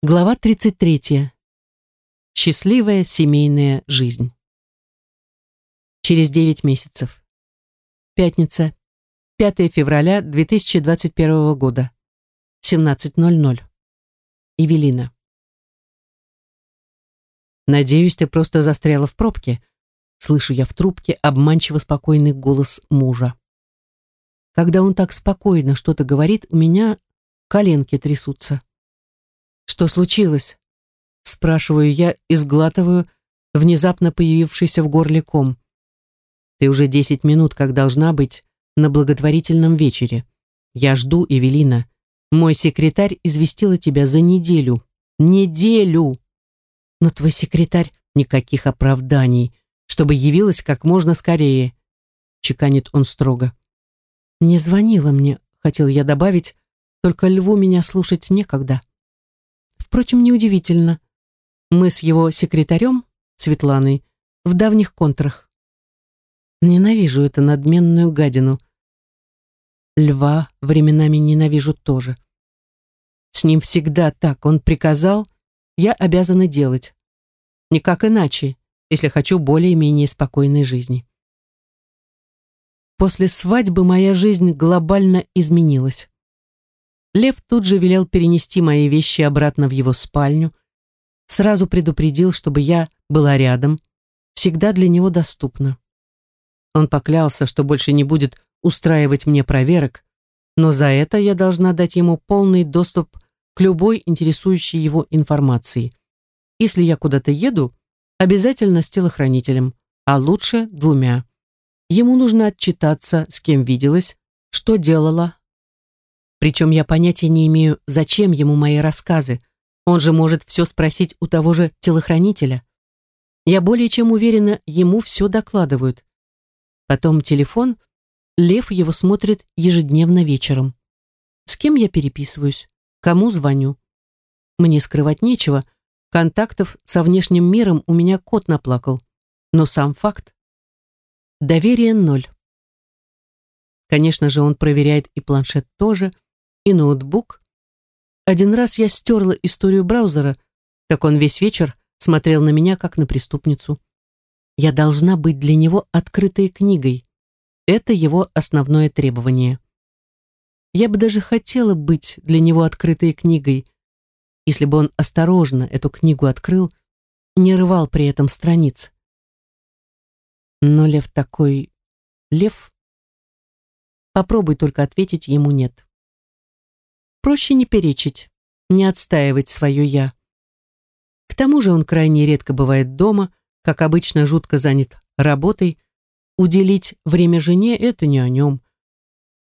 Глава 33. Счастливая семейная жизнь. Через 9 месяцев. Пятница, 5 февраля 2021 года. 17.00. Евелина. «Надеюсь, ты просто застряла в пробке», слышу я в трубке обманчиво спокойный голос мужа. Когда он так спокойно что-то говорит, у меня коленки трясутся. «Что случилось?» Спрашиваю я и сглатываю внезапно появившийся в горле ком. «Ты уже десять минут, как должна быть, на благотворительном вечере. Я жду, Эвелина. Мой секретарь известила тебя за неделю. Неделю!» «Но твой секретарь...» «Никаких оправданий, чтобы явилась как можно скорее», чеканит он строго. «Не звонила мне», хотел я добавить, только льву меня слушать некогда. Впрочем, неудивительно. Мы с его секретарем, Светланой, в давних контрах. Ненавижу эту надменную гадину. Льва временами ненавижу тоже. С ним всегда так. Он приказал, я обязана делать. Никак иначе, если хочу более-менее спокойной жизни. После свадьбы моя жизнь глобально изменилась. Лев тут же велел перенести мои вещи обратно в его спальню, сразу предупредил, чтобы я была рядом, всегда для него доступна. Он поклялся, что больше не будет устраивать мне проверок, но за это я должна дать ему полный доступ к любой интересующей его информации. Если я куда-то еду, обязательно с телохранителем, а лучше двумя. Ему нужно отчитаться, с кем виделась, что делала, причем я понятия не имею, зачем ему мои рассказы. Он же может все спросить у того же телохранителя. Я более чем уверена, ему все докладывают. Потом телефон, Лев его смотрит ежедневно вечером. С кем я переписываюсь? Кому звоню? Мне скрывать нечего. Контактов со внешним миром у меня кот наплакал. Но сам факт. Доверие ноль. Конечно же, он проверяет и планшет тоже, и ноутбук. Один раз я стерла историю браузера, так он весь вечер смотрел на меня, как на преступницу. Я должна быть для него открытой книгой. Это его основное требование. Я бы даже хотела быть для него открытой книгой, если бы он осторожно эту книгу открыл, не рвал при этом страниц. Но лев такой... Лев? Попробуй только ответить ему нет. Проще не перечить, не отстаивать свое «я». К тому же он крайне редко бывает дома, как обычно жутко занят работой. Уделить время жене – это не о нем.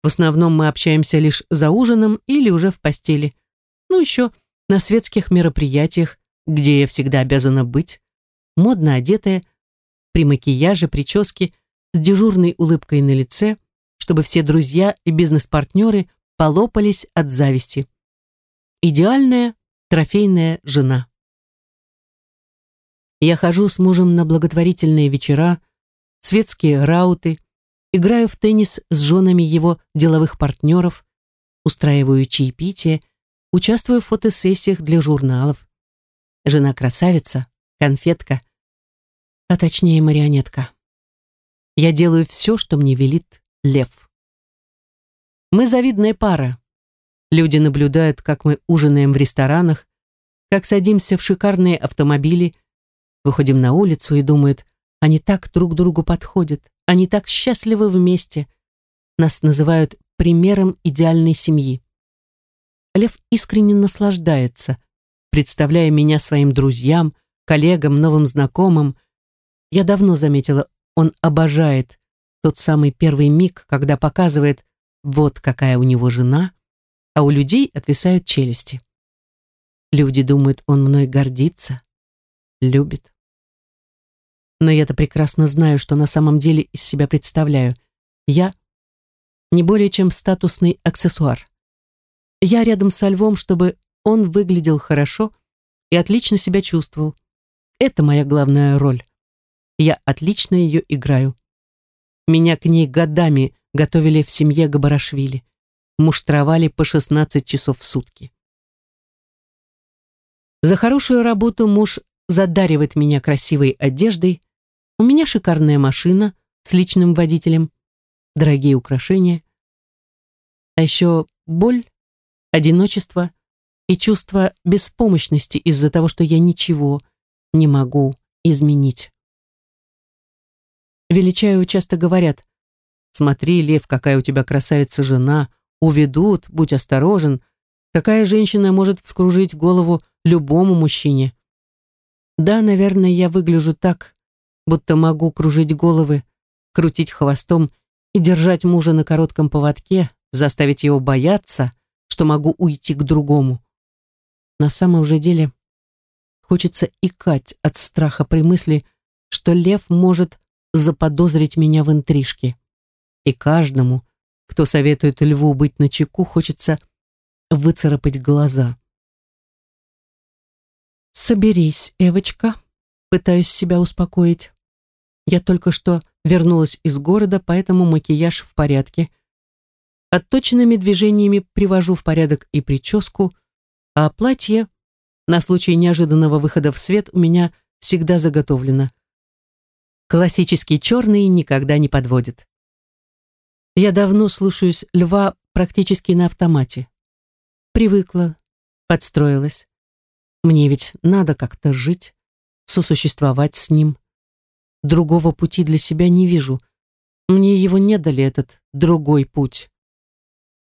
В основном мы общаемся лишь за ужином или уже в постели. Ну, еще на светских мероприятиях, где я всегда обязана быть, модно одетая, при макияже, прическе, с дежурной улыбкой на лице, чтобы все друзья и бизнес-партнеры полопались от зависти. Идеальная трофейная жена. Я хожу с мужем на благотворительные вечера, светские рауты, играю в теннис с женами его деловых партнеров, устраиваю чаепитие, участвую в фотосессиях для журналов. Жена красавица, конфетка, а точнее марионетка. Я делаю все, что мне велит лев. Мы завидная пара. Люди наблюдают, как мы ужинаем в ресторанах, как садимся в шикарные автомобили, выходим на улицу и думают, они так друг другу подходят, они так счастливы вместе. Нас называют примером идеальной семьи. Лев искренне наслаждается, представляя меня своим друзьям, коллегам, новым знакомым. Я давно заметила, он обожает тот самый первый миг, когда показывает, вот какая у него жена, а у людей отвисают челюсти. Люди думают, он мной гордится, любит. Но я-то прекрасно знаю, что на самом деле из себя представляю. Я не более чем статусный аксессуар. Я рядом со львом, чтобы он выглядел хорошо и отлично себя чувствовал. Это моя главная роль. Я отлично ее играю. Меня к ней годами готовили в семье Габарашвили. Муштровали по 16 часов в сутки. За хорошую работу муж задаривает меня красивой одеждой, у меня шикарная машина с личным водителем, дорогие украшения, а еще боль, одиночество и чувство беспомощности из-за того, что я ничего не могу изменить. Величаю часто говорят, «Смотри, Лев, какая у тебя красавица жена, уведут, будь осторожен, такая женщина может вскружить голову любому мужчине». Да, наверное, я выгляжу так, будто могу кружить головы, крутить хвостом и держать мужа на коротком поводке, заставить его бояться, что могу уйти к другому. На самом же деле хочется икать от страха при мысли, что лев может заподозрить меня в интрижке. И каждому, кто советует льву быть начеку, хочется выцарапать глаза. «Соберись, Эвочка», — пытаюсь себя успокоить. Я только что вернулась из города, поэтому макияж в порядке. Отточенными движениями привожу в порядок и прическу, а платье на случай неожиданного выхода в свет у меня всегда заготовлено. Классический черный никогда не подводит. Я давно слушаюсь льва практически на автомате. Привыкла, подстроилась. Мне ведь надо как-то жить, сосуществовать с ним. Другого пути для себя не вижу. Мне его не дали, этот другой путь.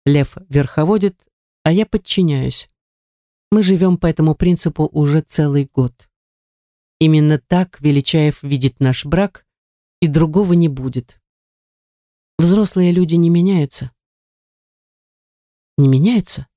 Лев верховодит, а я подчиняюсь. Мы живем по этому принципу уже целый год. Именно так Величаев видит наш брак, и другого не будет. Взрослые люди не меняются. Не меняются?